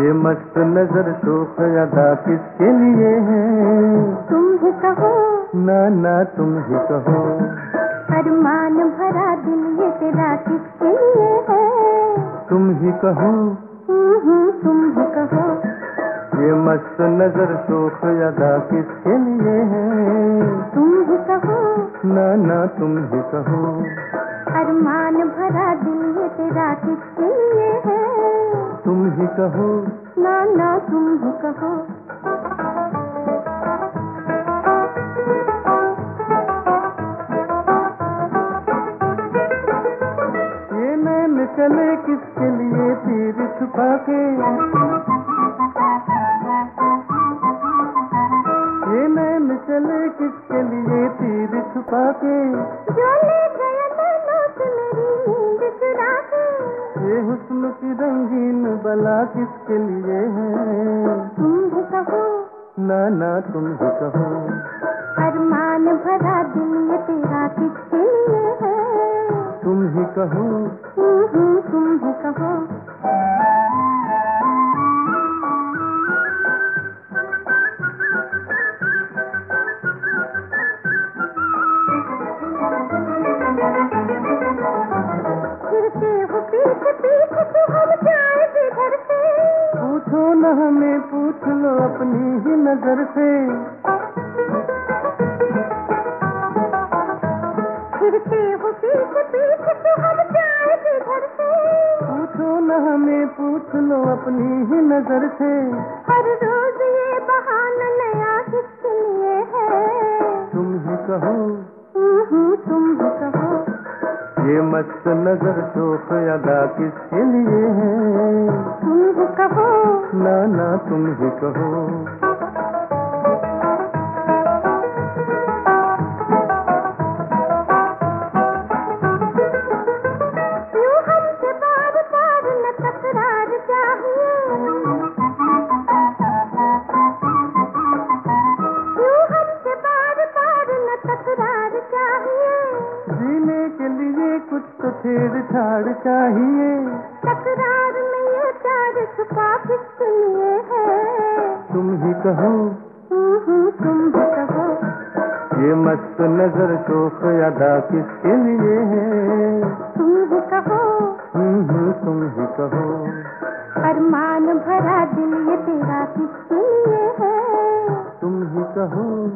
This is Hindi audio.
ये मस्त नज़र शोक अदा किसके लिए है? तुम ही कहो। ना ना तुम ही कहो। अरमान भरा दिल ये तेरा किसके लिए है? तुम ही कहो। हम्म, तुम ही कहो। ये मस्त नज़र शोक अदा किसके लिए है? तुम ही कहो। ना ना तुम ही कहो। अरमान भरा दिल ये तेरा किसके लिए है? तुम ही कहो। ना ना तुम ही कहो। ये नैन चले किसके लिए तीर छुपा के ये नैन चले किसके लिए तीर छुपा के जो ले ये हुस्न की रंगीन बला किसके लिए है? तुम ही कहो। ना ना तुम ही कहो। अरमान भरा दिल ये तेरा किसके लिए है? तुम ही कहो। हम्म, हम्म, तुम ही कहो। पीछ न हमें पूछ लो अपनी ही नज़र से। पूछो न हमें पूछ लो अपनी ही नज़र से। हर रोज ये बहाना नया किसके लिए है? तुम ही कहो। ये मस्त नज़र शोक अदा किसके लिए है? तुम ही कहो। ना ना तुम ही कहो। कुछ तो छेड़छाड़ चाहिए। तकरार में ये प्यार छुपा किसके लिए है। तुम ही कहो। हम्म, तुम ही कहो। ये मस्त नज़र शोक अदा किसके लिए है? तुम ही कहो। हम्म, तुम ही कहो। अरमान भरा दिल ये तेरा किसके लिए है? तुम ही कहो।